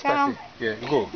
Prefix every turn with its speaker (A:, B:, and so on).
A: Ciao.
B: Yeah, go.